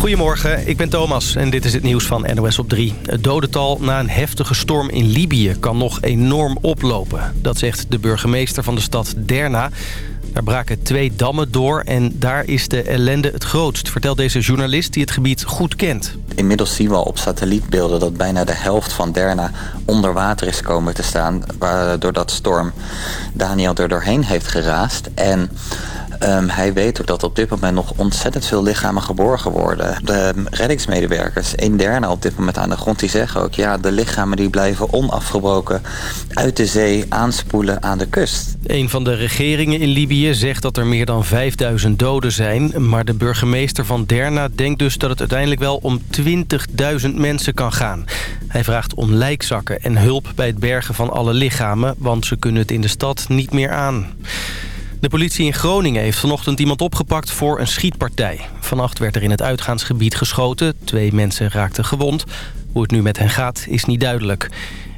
Goedemorgen, ik ben Thomas en dit is het nieuws van NOS op 3. Het dodental na een heftige storm in Libië kan nog enorm oplopen. Dat zegt de burgemeester van de stad Derna. Daar braken twee dammen door en daar is de ellende het grootst... vertelt deze journalist die het gebied goed kent. Inmiddels zien we op satellietbeelden dat bijna de helft van Derna onder water is komen te staan... doordat storm Daniel er doorheen heeft geraast. En Um, hij weet ook dat op dit moment nog ontzettend veel lichamen geborgen worden. De reddingsmedewerkers in Derna op dit moment aan de grond... die zeggen ook, ja, de lichamen die blijven onafgebroken... uit de zee aanspoelen aan de kust. Een van de regeringen in Libië zegt dat er meer dan 5000 doden zijn... maar de burgemeester van Derna denkt dus dat het uiteindelijk wel om 20.000 mensen kan gaan. Hij vraagt om lijkzakken en hulp bij het bergen van alle lichamen... want ze kunnen het in de stad niet meer aan. De politie in Groningen heeft vanochtend iemand opgepakt voor een schietpartij. Vannacht werd er in het uitgaansgebied geschoten. Twee mensen raakten gewond. Hoe het nu met hen gaat is niet duidelijk.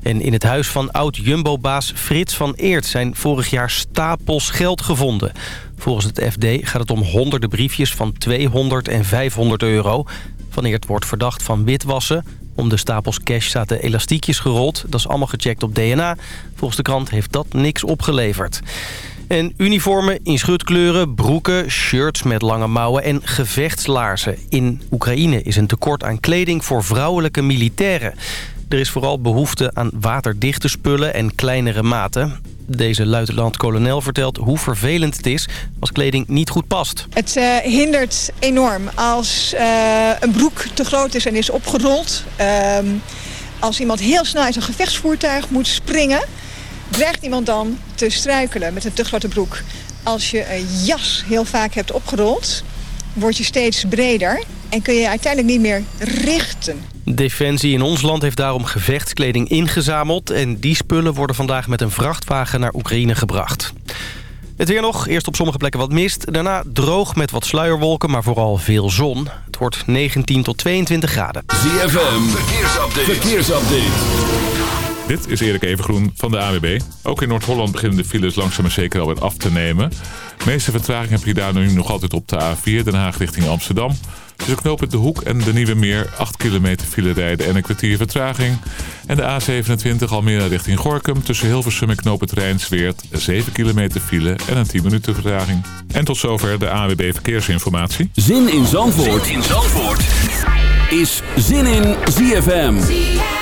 En in het huis van oud-Jumbo-baas Frits van Eert zijn vorig jaar stapels geld gevonden. Volgens het FD gaat het om honderden briefjes van 200 en 500 euro. Van Eert wordt verdacht van witwassen. Om de stapels cash zaten elastiekjes gerold. Dat is allemaal gecheckt op DNA. Volgens de krant heeft dat niks opgeleverd. En uniformen in schutkleuren, broeken, shirts met lange mouwen en gevechtslaarzen. In Oekraïne is een tekort aan kleding voor vrouwelijke militairen. Er is vooral behoefte aan waterdichte spullen en kleinere maten. Deze luitenant-kolonel vertelt hoe vervelend het is als kleding niet goed past. Het uh, hindert enorm als uh, een broek te groot is en is opgerold. Uh, als iemand heel snel uit een gevechtsvoertuig moet springen dreigt iemand dan te struikelen met een te grote broek. Als je een jas heel vaak hebt opgerold, word je steeds breder en kun je uiteindelijk niet meer richten. Defensie in ons land heeft daarom gevechtskleding ingezameld... en die spullen worden vandaag met een vrachtwagen naar Oekraïne gebracht. Het weer nog, eerst op sommige plekken wat mist. Daarna droog met wat sluierwolken, maar vooral veel zon. Het wordt 19 tot 22 graden. ZFM, verkeersupdate. verkeersupdate. Dit is Erik Evengroen van de AWB. Ook in Noord-Holland beginnen de files langzaam maar zeker alweer af te nemen. De meeste vertraging heb je daar nu nog altijd op de A4, Den Haag richting Amsterdam. Tussen knooppunt De Hoek en de Nieuwe Meer 8 kilometer file rijden en een kwartier vertraging. En de A27 Almere richting Gorkum tussen Hilversum en knooppunt Rijnsweert 7 kilometer file en een 10 minuten vertraging. En tot zover de AWB Verkeersinformatie. Zin in Zandvoort, zin in Zandvoort. is Zin in ZFM.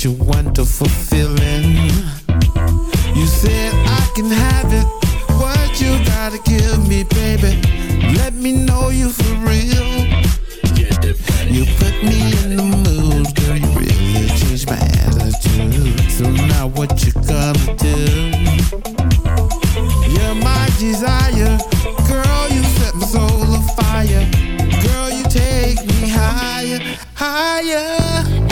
such a wonderful feeling. You said I can have it. What you gotta give me, baby? Let me know you for real. You put me in the mood, girl. You really changed my attitude. So now what you gonna do? You're my desire, girl. You set my soul afire, girl. You take me higher, higher.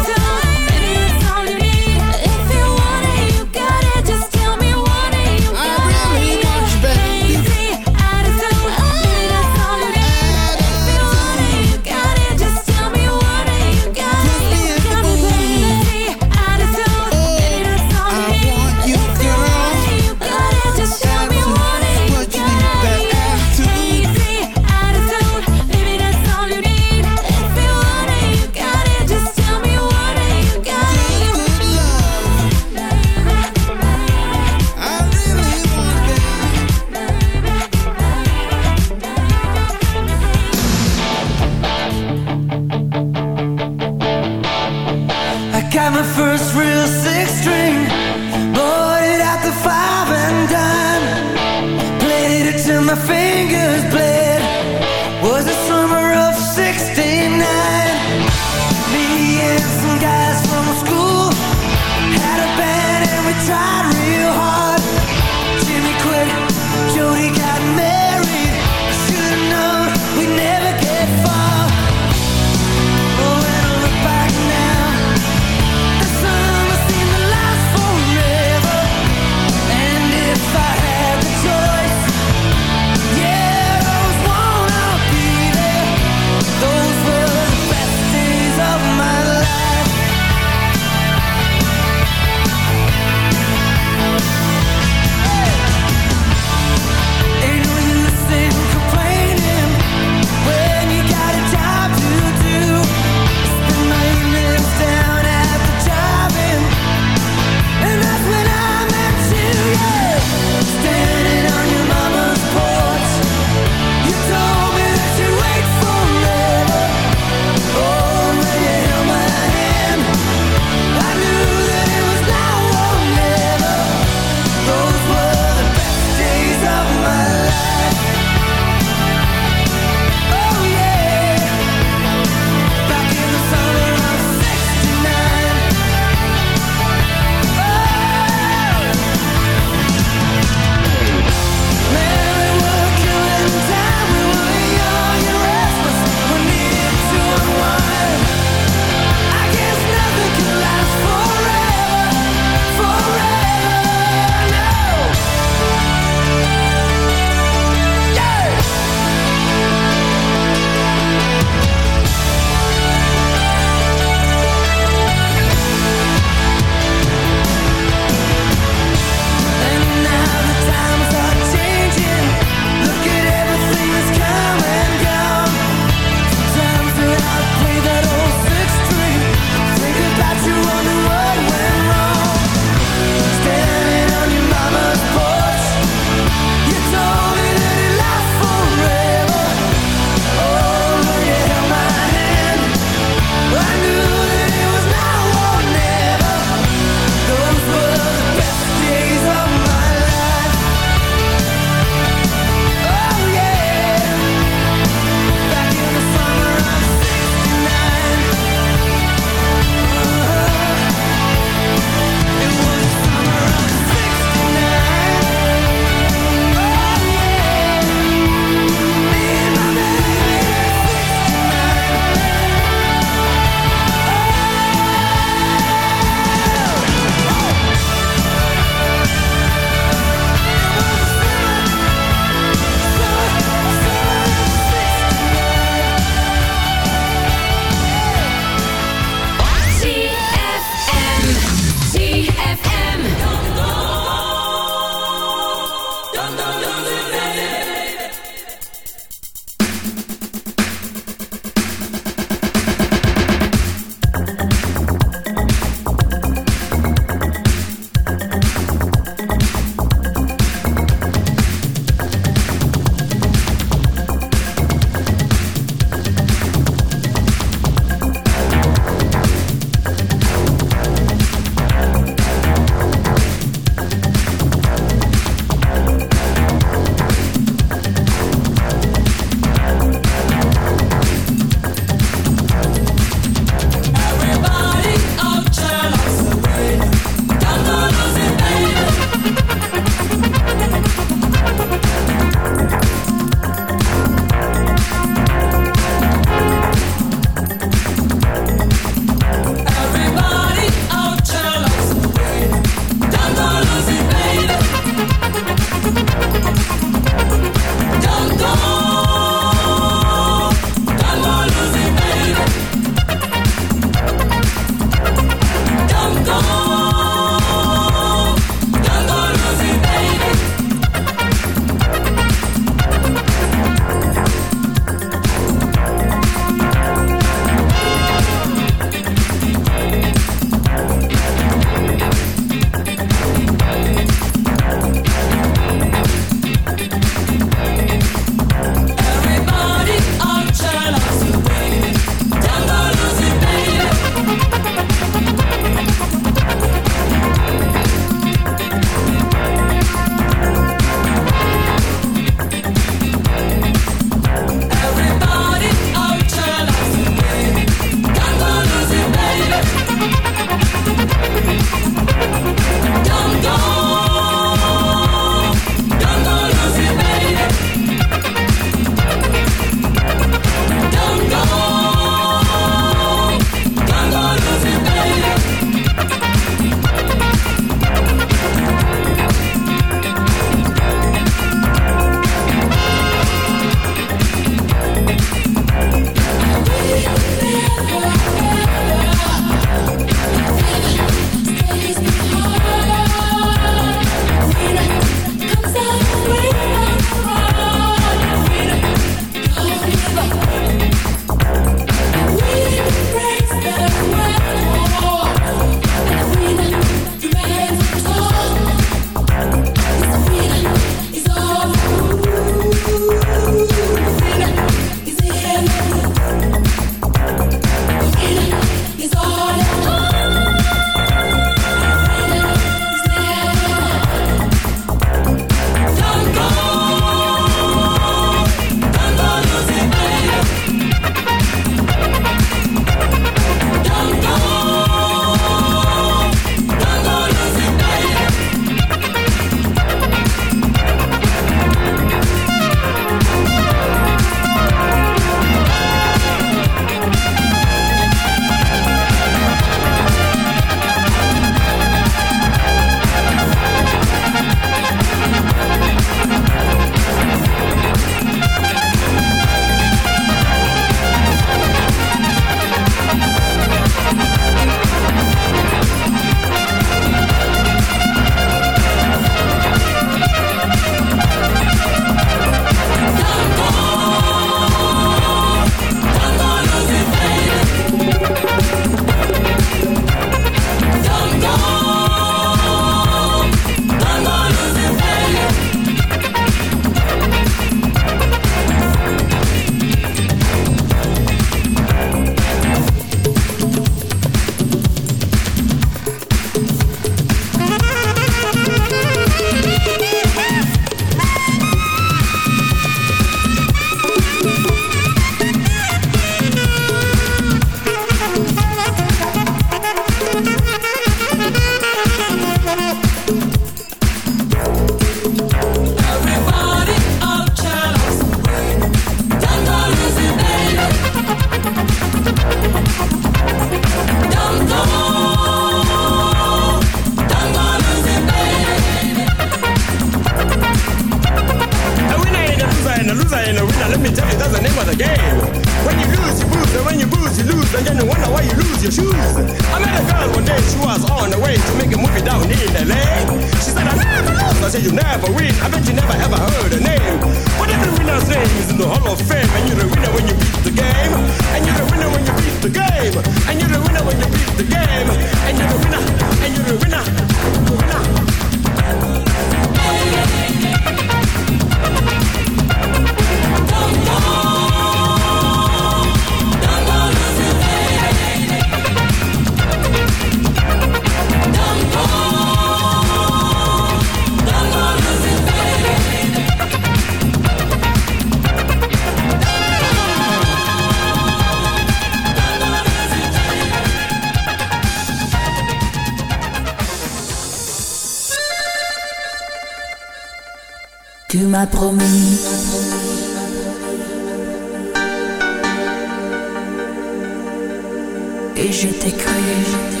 Et je t'ai cru.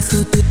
life.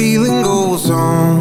Feeling goes on.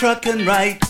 truck and ride.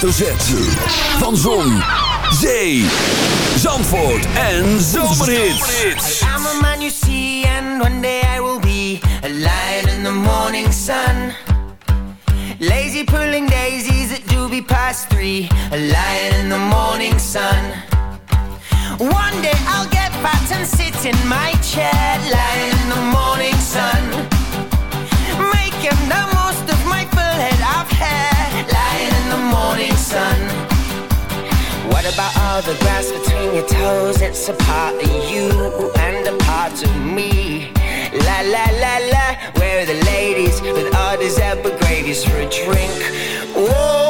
hoofdletter Van Zon, Zee, Zandvoort en Zomerhits. I'm a man you see and one day I will be a lion in the morning sun. Lazy pulling daisies at doobie past three, a lion in the morning sun. One day I'll get fat and sit in my chair like about all the grass between your toes. It's a part of you and a part of me. La la la la, where are the ladies with all these epigravies for a drink? Whoa.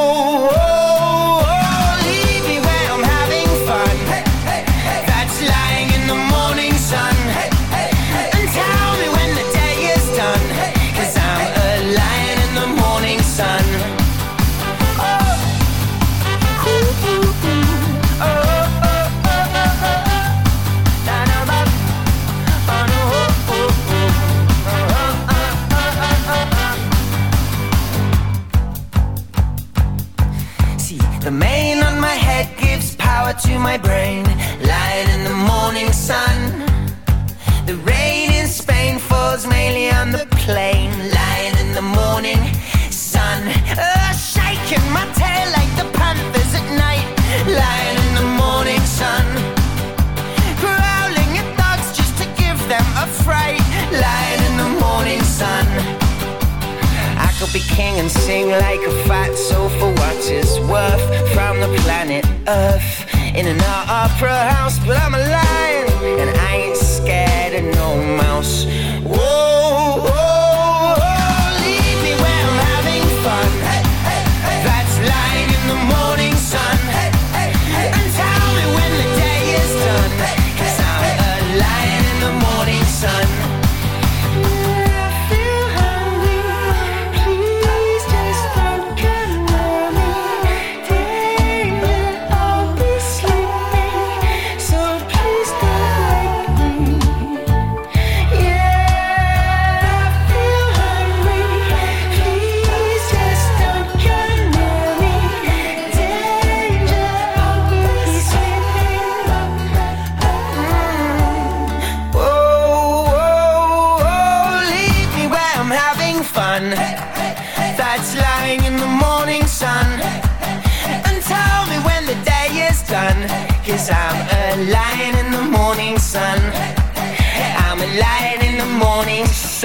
That's lying in the morning sun. And tell me when the day is done. Cause I'm a lion in the morning sun. I'm a lion in the morning sun.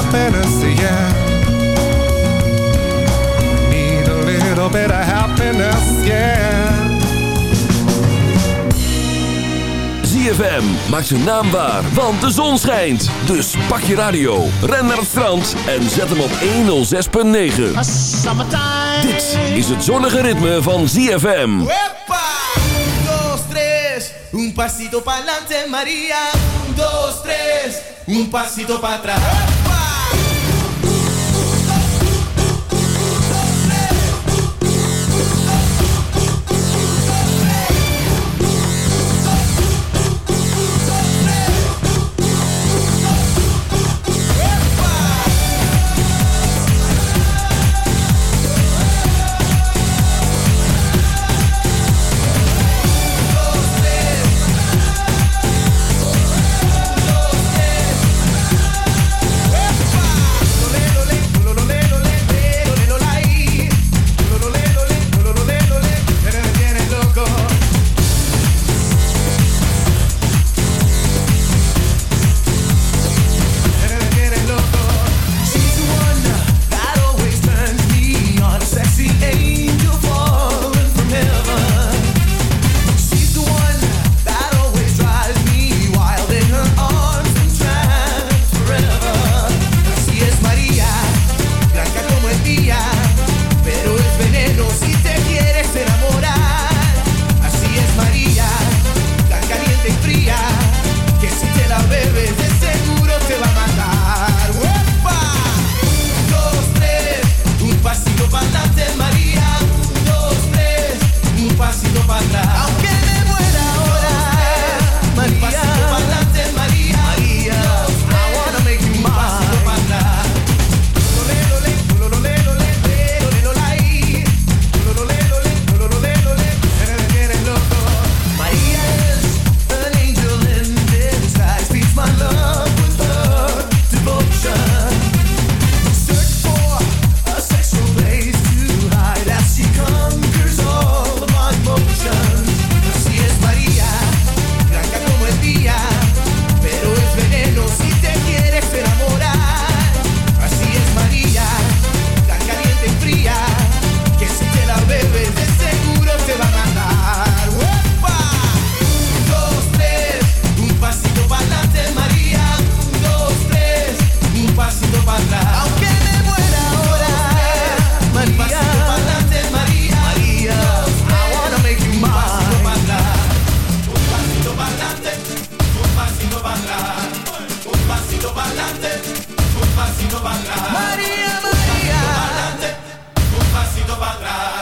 yeah. Need a little bit of happiness, yeah. ZFM maakt zijn naam waar, want de zon schijnt. Dus pak je radio, ren naar het strand en zet hem op 106.9. Dit is het zonnige ritme van ZFM. Epa! Un, dos, tres, un pasito pa'lante, María. Un, dos, tres, un pasito para atrás.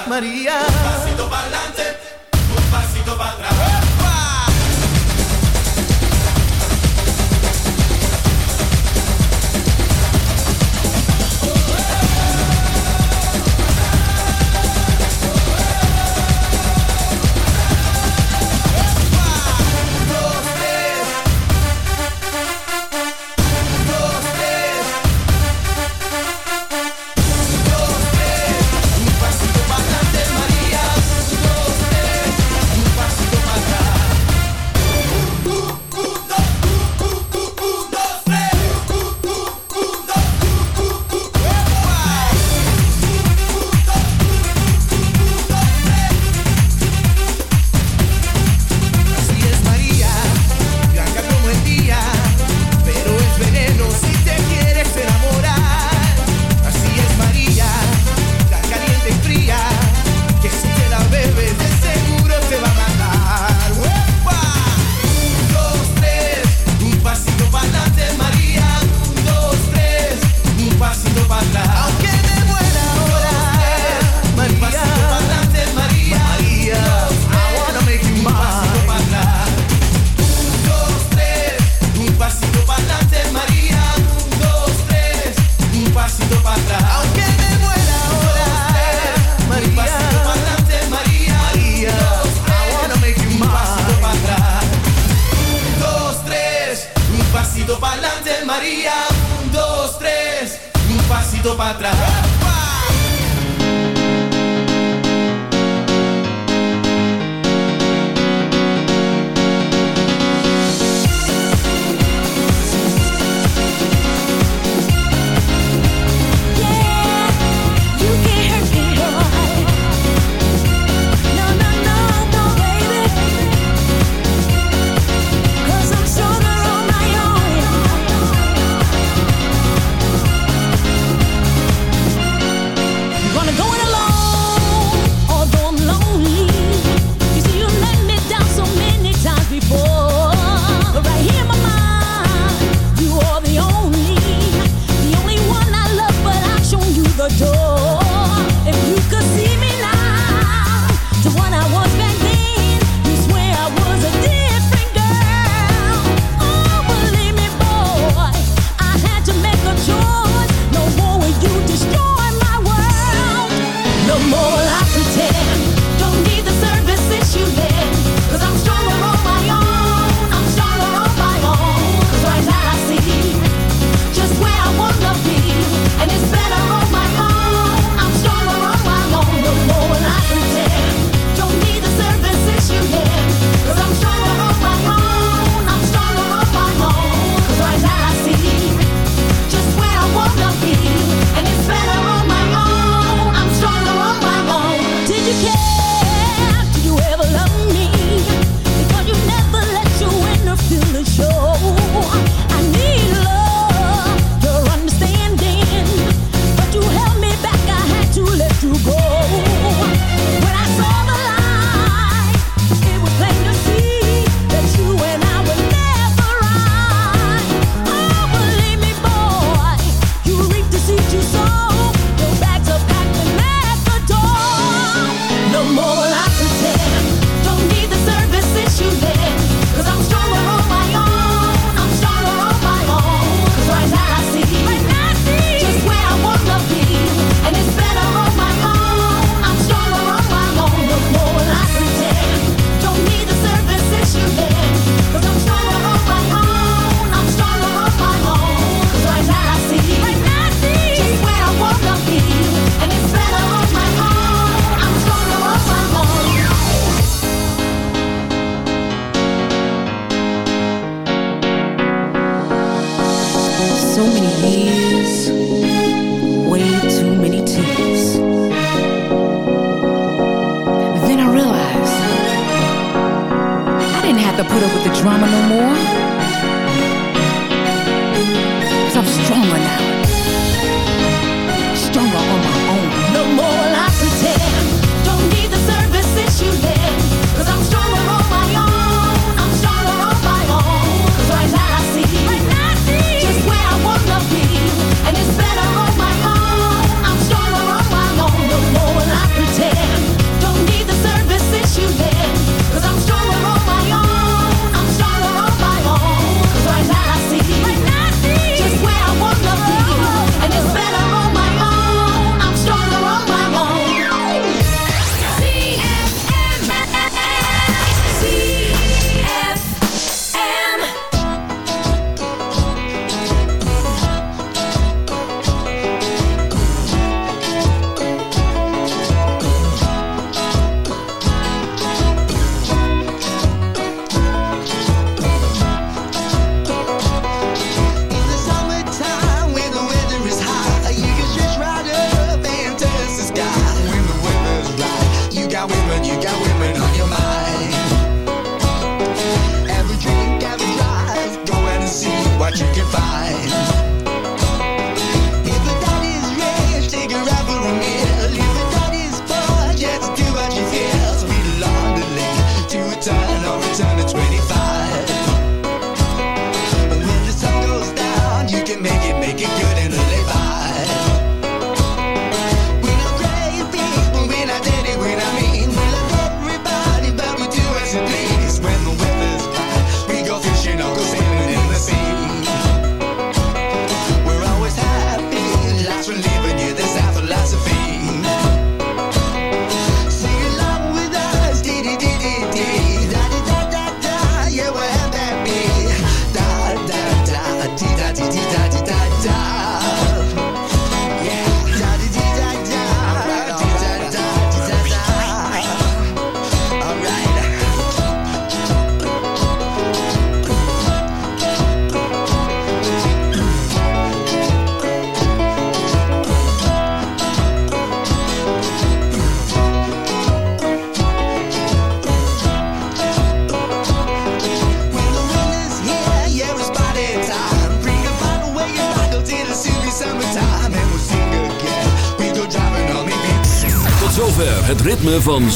María. Un pasito para adelante, un pasito para atrás.